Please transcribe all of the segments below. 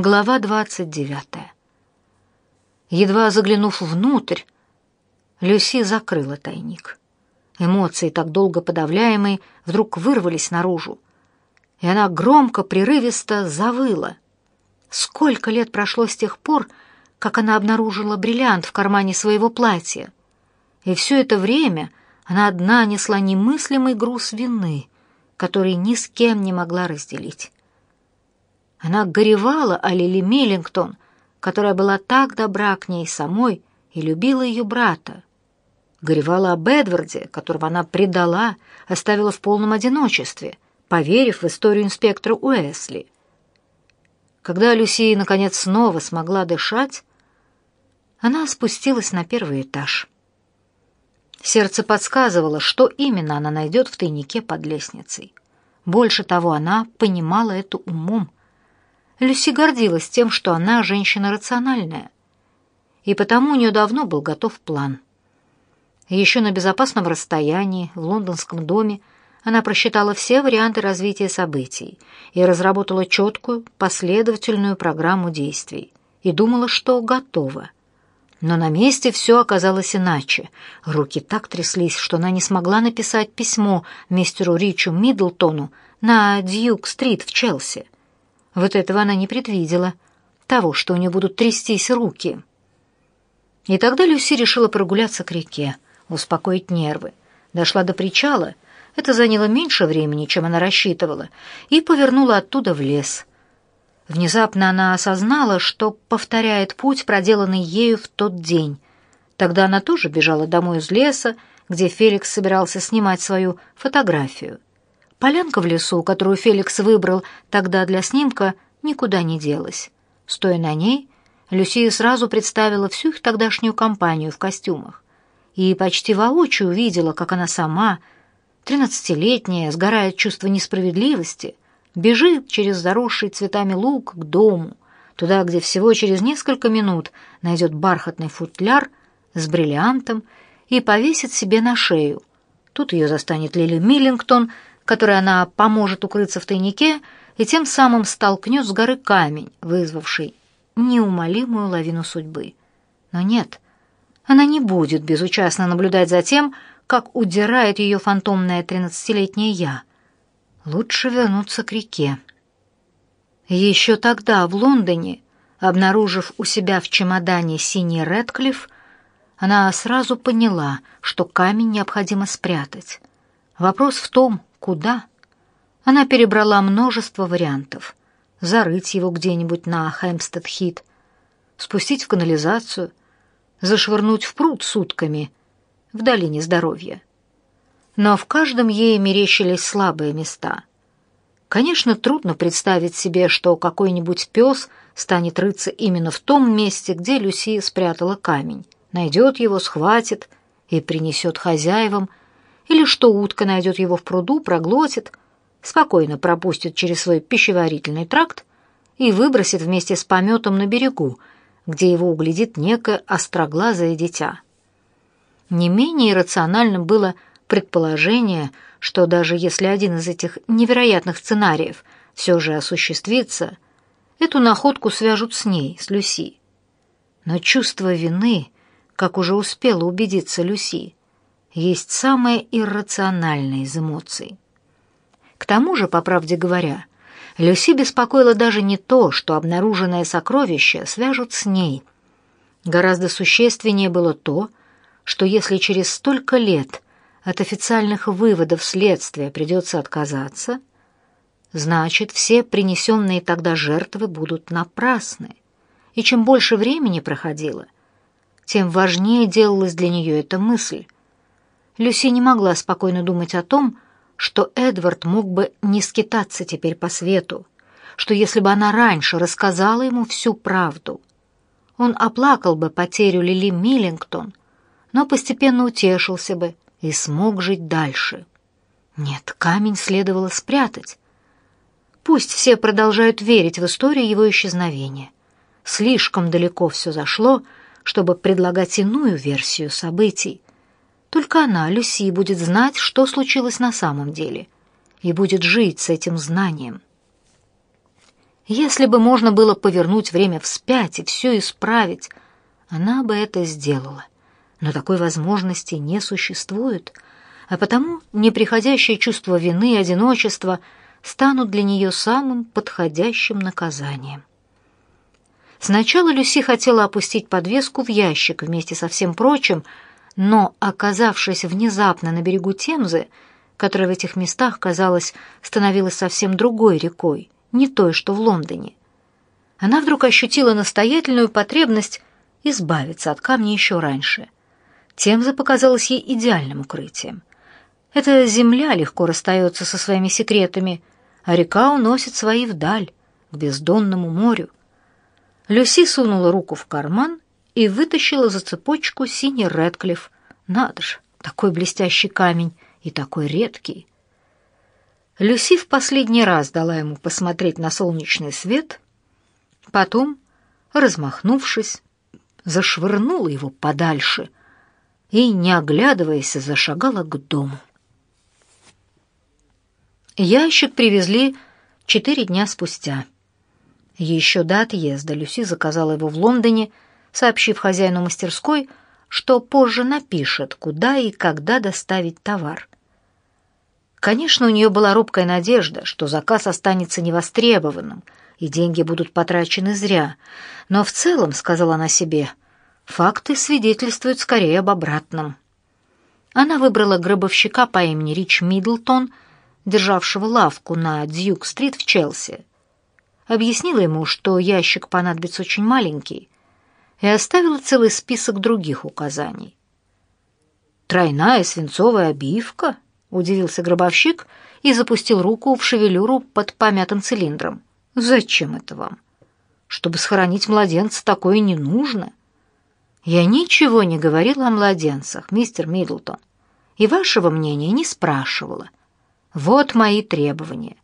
Глава двадцать девятая. Едва заглянув внутрь, Люси закрыла тайник. Эмоции, так долго подавляемые, вдруг вырвались наружу, и она громко, прерывисто завыла. Сколько лет прошло с тех пор, как она обнаружила бриллиант в кармане своего платья. И все это время она одна несла немыслимый груз вины, который ни с кем не могла разделить. Она горевала о Лили Миллингтон, которая была так добра к ней самой и любила ее брата. Горевала об Эдварде, которого она предала, оставила в полном одиночестве, поверив в историю инспектора Уэсли. Когда Люси наконец снова смогла дышать, она спустилась на первый этаж. Сердце подсказывало, что именно она найдет в тайнике под лестницей. Больше того, она понимала это умом. Люси гордилась тем, что она женщина рациональная, и потому у нее давно был готов план. Еще на безопасном расстоянии, в лондонском доме, она просчитала все варианты развития событий и разработала четкую, последовательную программу действий и думала, что готова. Но на месте все оказалось иначе. Руки так тряслись, что она не смогла написать письмо мистеру Ричу Миддлтону на Дьюк-стрит в Челси. Вот этого она не предвидела, того, что у нее будут трястись руки. И тогда Люси решила прогуляться к реке, успокоить нервы. Дошла до причала, это заняло меньше времени, чем она рассчитывала, и повернула оттуда в лес. Внезапно она осознала, что повторяет путь, проделанный ею в тот день. Тогда она тоже бежала домой из леса, где Феликс собирался снимать свою фотографию. Полянка в лесу, которую Феликс выбрал тогда для снимка, никуда не делась. Стоя на ней, Люсия сразу представила всю их тогдашнюю компанию в костюмах и почти воочию увидела, как она сама, тринадцатилетняя, сгорает чувство несправедливости — бежит через заросший цветами луг к дому, туда, где всего через несколько минут найдет бархатный футляр с бриллиантом и повесит себе на шею. Тут ее застанет Лили Миллингтон, которой она поможет укрыться в тайнике, и тем самым столкнет с горы камень, вызвавший неумолимую лавину судьбы. Но нет, она не будет безучастно наблюдать за тем, как удирает ее фантомное тринадцатилетнее «я», Лучше вернуться к реке. Еще тогда, в Лондоне, обнаружив у себя в чемодане синий Редклифф, она сразу поняла, что камень необходимо спрятать. Вопрос в том, куда. Она перебрала множество вариантов. Зарыть его где-нибудь на Хэмпстед-Хит, спустить в канализацию, зашвырнуть в пруд сутками в долине здоровья но в каждом ей мерещились слабые места. Конечно, трудно представить себе, что какой-нибудь пес станет рыться именно в том месте, где Люси спрятала камень, найдет его, схватит и принесет хозяевам, или что утка найдет его в пруду, проглотит, спокойно пропустит через свой пищеварительный тракт и выбросит вместе с пометом на берегу, где его углядит некое остроглазое дитя. Не менее рациональным было предположение, что даже если один из этих невероятных сценариев все же осуществится, эту находку свяжут с ней, с Люси. Но чувство вины, как уже успела убедиться Люси, есть самое иррациональное из эмоций. К тому же, по правде говоря, Люси беспокоило даже не то, что обнаруженное сокровище свяжут с ней. Гораздо существеннее было то, что если через столько лет от официальных выводов следствия придется отказаться, значит, все принесенные тогда жертвы будут напрасны. И чем больше времени проходило, тем важнее делалась для нее эта мысль. Люси не могла спокойно думать о том, что Эдвард мог бы не скитаться теперь по свету, что если бы она раньше рассказала ему всю правду, он оплакал бы потерю Лили Миллингтон, но постепенно утешился бы, и смог жить дальше. Нет, камень следовало спрятать. Пусть все продолжают верить в историю его исчезновения. Слишком далеко все зашло, чтобы предлагать иную версию событий. Только она, Люси, будет знать, что случилось на самом деле, и будет жить с этим знанием. Если бы можно было повернуть время вспять и все исправить, она бы это сделала. Но такой возможности не существует, а потому неприходящее чувство вины и одиночества станут для нее самым подходящим наказанием. Сначала Люси хотела опустить подвеску в ящик вместе со всем прочим, но, оказавшись внезапно на берегу Темзы, которая в этих местах, казалось, становилась совсем другой рекой, не той, что в Лондоне. Она вдруг ощутила настоятельную потребность избавиться от камня еще раньше. Темза показалась ей идеальным укрытием. Эта земля легко расстается со своими секретами, а река уносит свои вдаль, к бездонному морю. Люси сунула руку в карман и вытащила за цепочку синий Редклифф. Надо же, такой блестящий камень и такой редкий. Люси в последний раз дала ему посмотреть на солнечный свет, потом, размахнувшись, зашвырнула его подальше и, не оглядываясь, зашагала к дому. Ящик привезли четыре дня спустя. Еще до отъезда Люси заказала его в Лондоне, сообщив хозяину мастерской, что позже напишет, куда и когда доставить товар. Конечно, у нее была робкая надежда, что заказ останется невостребованным, и деньги будут потрачены зря. Но в целом, сказала она себе, факты свидетельствуют скорее об обратном. Она выбрала гробовщика по имени Рич Миддлтон, державшего лавку на Дьюк-стрит в Челси. Объяснила ему, что ящик понадобится очень маленький, и оставила целый список других указаний. «Тройная свинцовая обивка?» — удивился гробовщик и запустил руку в шевелюру под помятым цилиндром. «Зачем это вам? Чтобы схоронить младенца, такое не нужно». «Я ничего не говорила о младенцах, мистер Миддлтон, и вашего мнения не спрашивала. Вот мои требования.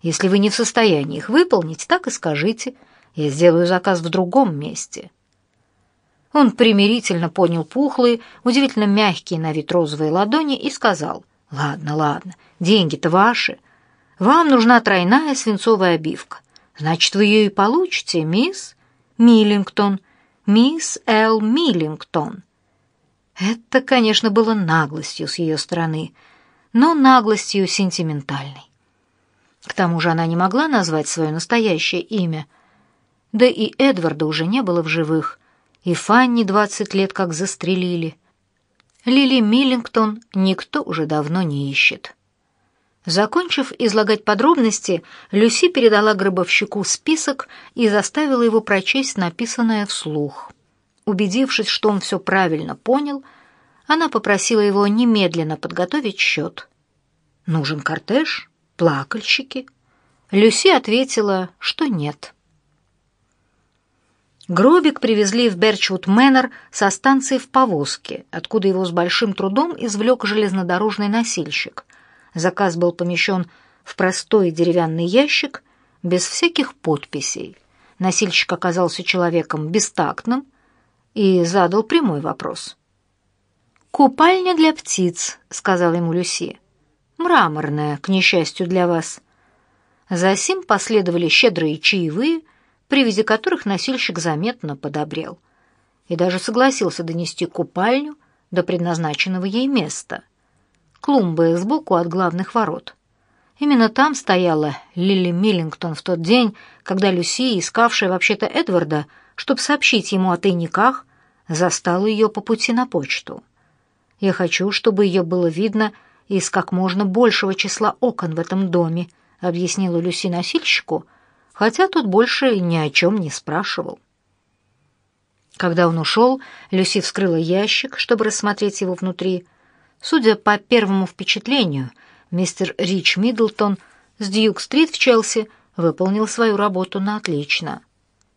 Если вы не в состоянии их выполнить, так и скажите. Я сделаю заказ в другом месте». Он примирительно поднял пухлые, удивительно мягкие на вид розовые ладони и сказал — Ладно, ладно, деньги-то ваши. Вам нужна тройная свинцовая обивка. Значит, вы ее и получите, мисс Миллингтон, мисс Эл Миллингтон. Это, конечно, было наглостью с ее стороны, но наглостью сентиментальной. К тому же она не могла назвать свое настоящее имя. Да и Эдварда уже не было в живых, и Фанни двадцать лет как застрелили. Лили Миллингтон никто уже давно не ищет. Закончив излагать подробности, Люси передала гробовщику список и заставила его прочесть написанное вслух. Убедившись, что он все правильно понял, она попросила его немедленно подготовить счет. «Нужен кортеж? Плакальщики?» Люси ответила, что нет. Гробик привезли в Берчвуд Мэннер со станции в повозке, откуда его с большим трудом извлек железнодорожный носильщик. Заказ был помещен в простой деревянный ящик без всяких подписей. Носильщик оказался человеком бестактным и задал прямой вопрос. «Купальня для птиц», — сказала ему Люси. «Мраморная, к несчастью для вас». Засим последовали щедрые чаевые, при виде которых носильщик заметно подобрел и даже согласился донести купальню до предназначенного ей места. Клумбы сбоку от главных ворот. Именно там стояла Лили Миллингтон в тот день, когда Люси, искавшая вообще-то Эдварда, чтобы сообщить ему о тайниках, застала ее по пути на почту. Я хочу, чтобы ее было видно из как можно большего числа окон в этом доме, объяснила Люси носильщику, хотя тот больше ни о чем не спрашивал. Когда он ушел, Люси вскрыла ящик, чтобы рассмотреть его внутри. Судя по первому впечатлению, мистер Рич Миддлтон с Дьюк-стрит в Челси выполнил свою работу на отлично.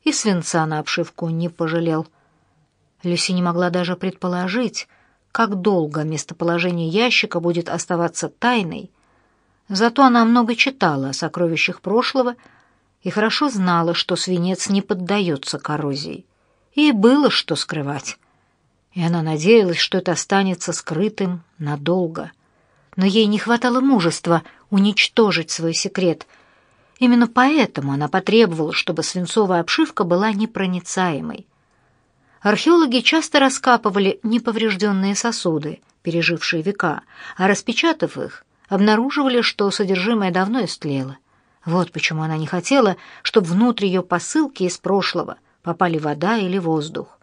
И свинца на обшивку не пожалел. Люси не могла даже предположить, как долго местоположение ящика будет оставаться тайной. Зато она много читала о сокровищах прошлого и хорошо знала, что свинец не поддается коррозии. И было что скрывать. И она надеялась, что это останется скрытым надолго. Но ей не хватало мужества уничтожить свой секрет. Именно поэтому она потребовала, чтобы свинцовая обшивка была непроницаемой. Археологи часто раскапывали неповрежденные сосуды, пережившие века, а распечатав их, обнаруживали, что содержимое давно истлело. Вот почему она не хотела, чтобы внутрь ее посылки из прошлого попали вода или воздух.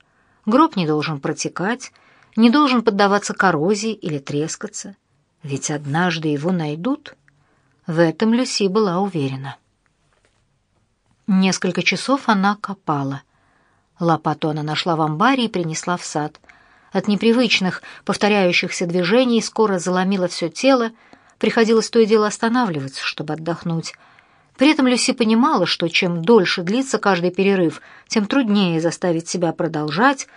Гроб не должен протекать, не должен поддаваться коррозии или трескаться. Ведь однажды его найдут. В этом Люси была уверена. Несколько часов она копала. Лопату она нашла в амбаре и принесла в сад. От непривычных, повторяющихся движений скоро заломило все тело, приходилось то и дело останавливаться, чтобы отдохнуть. При этом Люси понимала, что чем дольше длится каждый перерыв, тем труднее заставить себя продолжать,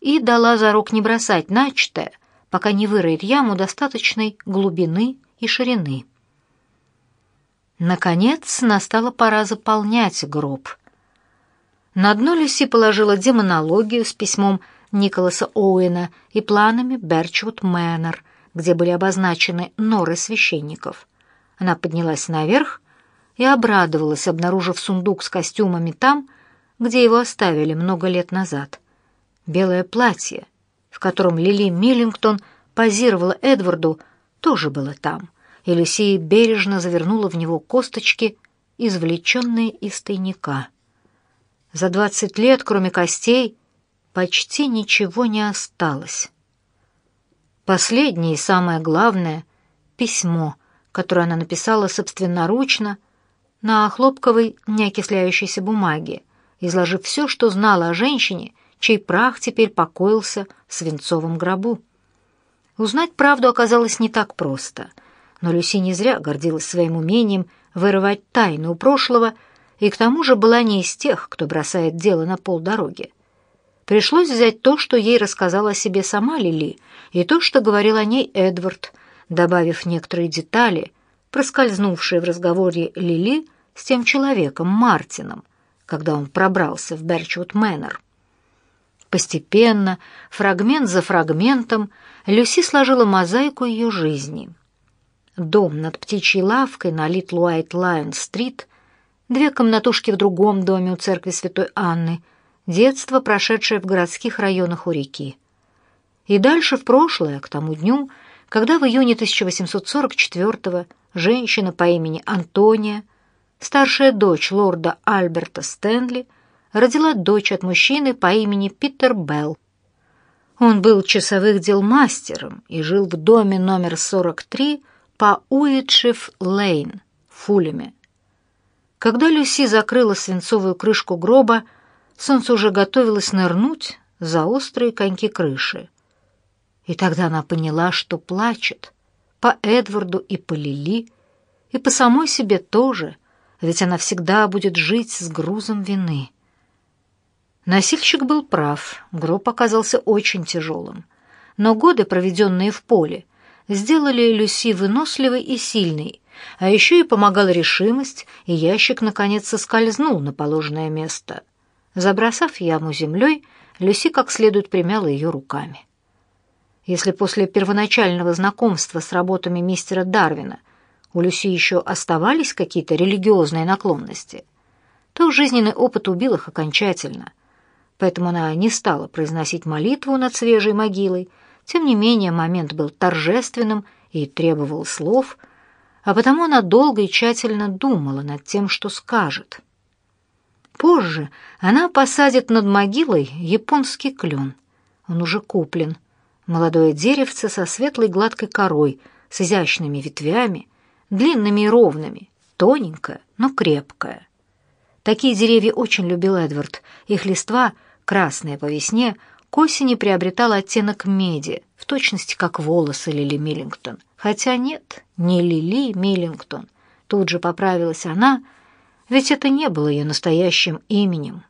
и дала зарок не бросать начатое, пока не выроет яму достаточной глубины и ширины. Наконец настала пора заполнять гроб. На дно Люси положила демонологию с письмом Николаса Оуэна и планами Берчвуд Мэннер, где были обозначены норы священников. Она поднялась наверх и обрадовалась, обнаружив сундук с костюмами там, где его оставили много лет назад. Белое платье, в котором Лили Миллингтон позировала Эдварду, тоже было там — и Люсия бережно завернула в него косточки, извлеченные из тайника. За двадцать лет, кроме костей, почти ничего не осталось. Последнее и самое главное — письмо, которое она написала собственноручно на хлопковой неокисляющейся бумаге, изложив все, что знала о женщине, чей прах теперь покоился в свинцовом гробу. Узнать правду оказалось не так просто — но Люси не зря гордилась своим умением вырывать тайну у прошлого и к тому же была не из тех, кто бросает дело на полдороги. Пришлось взять то, что ей рассказала о себе сама Лили, и то, что говорил о ней Эдвард, добавив некоторые детали, проскользнувшие в разговоре Лили с тем человеком, Мартином, когда он пробрался в Берчвуд Мэннер. Постепенно, фрагмент за фрагментом, Люси сложила мозаику ее жизни — дом над птичьей лавкой на Литл Уайт Лайон-стрит, две комнатушки в другом доме у церкви Святой Анны, детство, прошедшее в городских районах у реки. И дальше в прошлое, к тому дню, когда в июне 1844-го женщина по имени Антония, старшая дочь лорда Альберта Стэнли, родила дочь от мужчины по имени Питер Белл. Он был часовых дел мастером и жил в доме номер 43 по Уитшиф-Лейн, Фулеме. Когда Люси закрыла свинцовую крышку гроба, солнце уже готовилось нырнуть за острые коньки крыши. И тогда она поняла, что плачет по Эдварду и по Лили, и по самой себе тоже, ведь она всегда будет жить с грузом вины. Носильщик был прав, гроб оказался очень тяжелым. Но годы, проведенные в поле, сделали Люси выносливой и сильной, а еще и помогала решимость, и ящик наконец соскользнул на положенное место. Забросав яму землей, Люси как следует примяла ее руками. Если после первоначального знакомства с работами мистера Дарвина у Люси еще оставались какие-то религиозные наклонности, то жизненный опыт убил их окончательно. Поэтому она не стала произносить молитву над свежей могилой, тем не менее, момент был торжественным и требовал слов, а потому она долго и тщательно думала над тем, что скажет. Позже она посадит над могилой японский клен. Он уже куплен. Молодое деревце со светлой гладкой корой, с изящными ветвями, длинными и ровными, тоненькое, но крепкое. Такие деревья очень любил Эдвард. Их листва, красные по весне, к осени приобретал оттенок меди, в точности как волосы Лили Миллингтон. Хотя нет, не Лили Миллингтон. Тут же поправилась она, ведь это не было ее настоящим именем.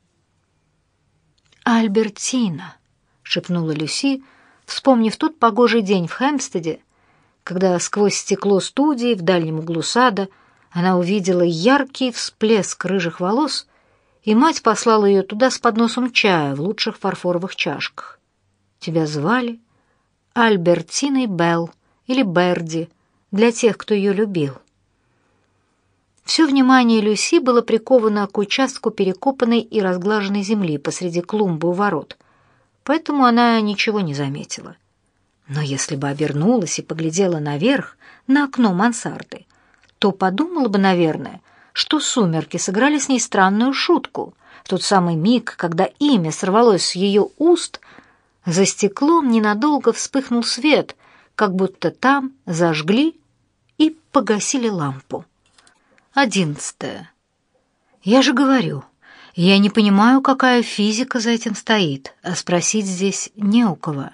«Альбертина», — шепнула Люси, вспомнив тот погожий день в Хэмпстеде, когда сквозь стекло студии в дальнем углу сада она увидела яркий всплеск рыжих волос и мать послала ее туда с подносом чая в лучших фарфоровых чашках. Тебя звали Альбертиной Белл или Берди, для тех, кто ее любил. Все внимание Люси было приковано к участку перекопанной и разглаженной земли посреди клумбы у ворот, поэтому она ничего не заметила. Но если бы обернулась и поглядела наверх, на окно мансарды, то подумала бы, наверное, что сумерки сыграли с ней странную шутку. В тот самый миг, когда имя сорвалось с ее уст, за стеклом ненадолго вспыхнул свет, как будто там зажгли и погасили лампу. Одиннадцатое. Я же говорю, я не понимаю, какая физика за этим стоит, а спросить здесь не у кого.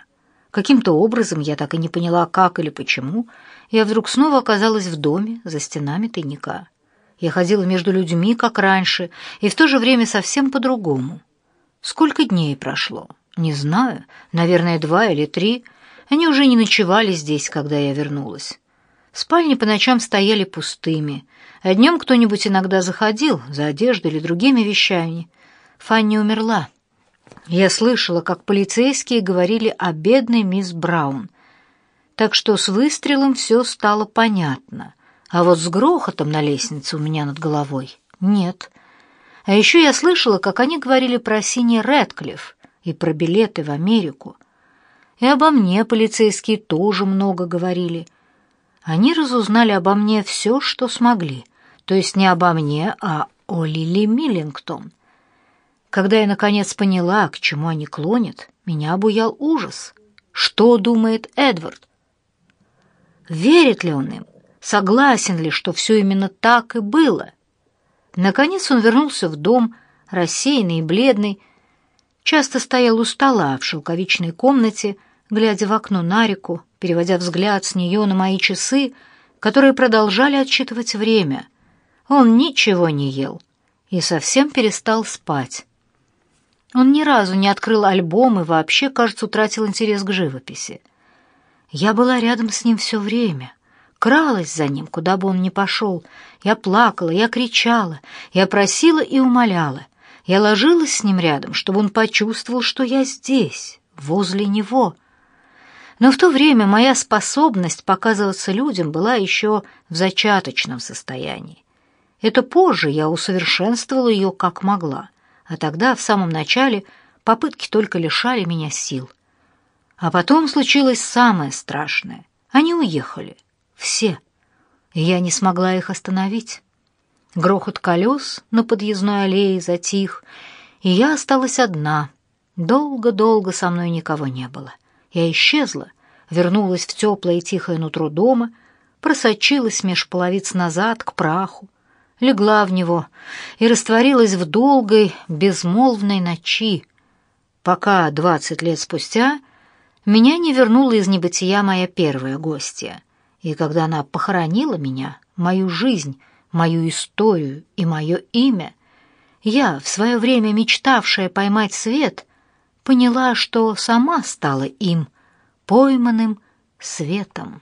Каким-то образом, я так и не поняла, как или почему, я вдруг снова оказалась в доме за стенами тайника. Я ходила между людьми, как раньше, и в то же время совсем по-другому. Сколько дней прошло? Не знаю, наверное, два или три. Они уже не ночевали здесь, когда я вернулась. Спальни по ночам стояли пустыми, а днем кто-нибудь иногда заходил за одеждой или другими вещами. Фанни умерла. Я слышала, как полицейские говорили о бедной мисс Браун. Так что с выстрелом все стало понятно. А вот с грохотом на лестнице у меня над головой нет. А еще я слышала, как они говорили про синий Рэдклифф и про билеты в Америку. И обо мне полицейские тоже много говорили — они разузнали обо мне все, что смогли, то есть не обо мне, а о Лили Миллингтон. Когда я, наконец, поняла, к чему они клонят, меня обуял ужас. Что думает Эдвард? Верит ли он им? Согласен ли, что все именно так и было? Наконец он вернулся в дом, рассеянный и бледный, часто стоял у стола в шелковичной комнате, глядя в окно на реку, переводя взгляд с нее на мои часы, которые продолжали отсчитывать время. Он ничего не ел и совсем перестал спать. Он ни разу не открыл альбом и вообще, кажется, утратил интерес к живописи. Я была рядом с ним все время, кралась за ним, куда бы он ни пошел. Я плакала, я кричала, я просила и умоляла. Я ложилась с ним рядом, чтобы он почувствовал, что я здесь, возле него — но в то время моя способность показываться людям была еще в зачаточном состоянии. Это позже я усовершенствовала ее как могла, а тогда, в самом начале, попытки только лишали меня сил. А потом случилось самое страшное. Они уехали. Все. И я не смогла их остановить. Грохот колес на подъездной аллее затих, и я осталась одна. Долго-долго со мной никого не было. — я исчезла, вернулась в теплое и тихое нутро дома, просочилась меж половиц назад к праху, легла в него и растворилась в долгой, безмолвной ночи, пока двадцать лет спустя меня не вернула из небытия моя первая гостья. И когда она похоронила меня, мою жизнь, мою историю и мое имя, я, в свое время мечтавшая поймать свет, поняла, что сама стала им, пойманным светом.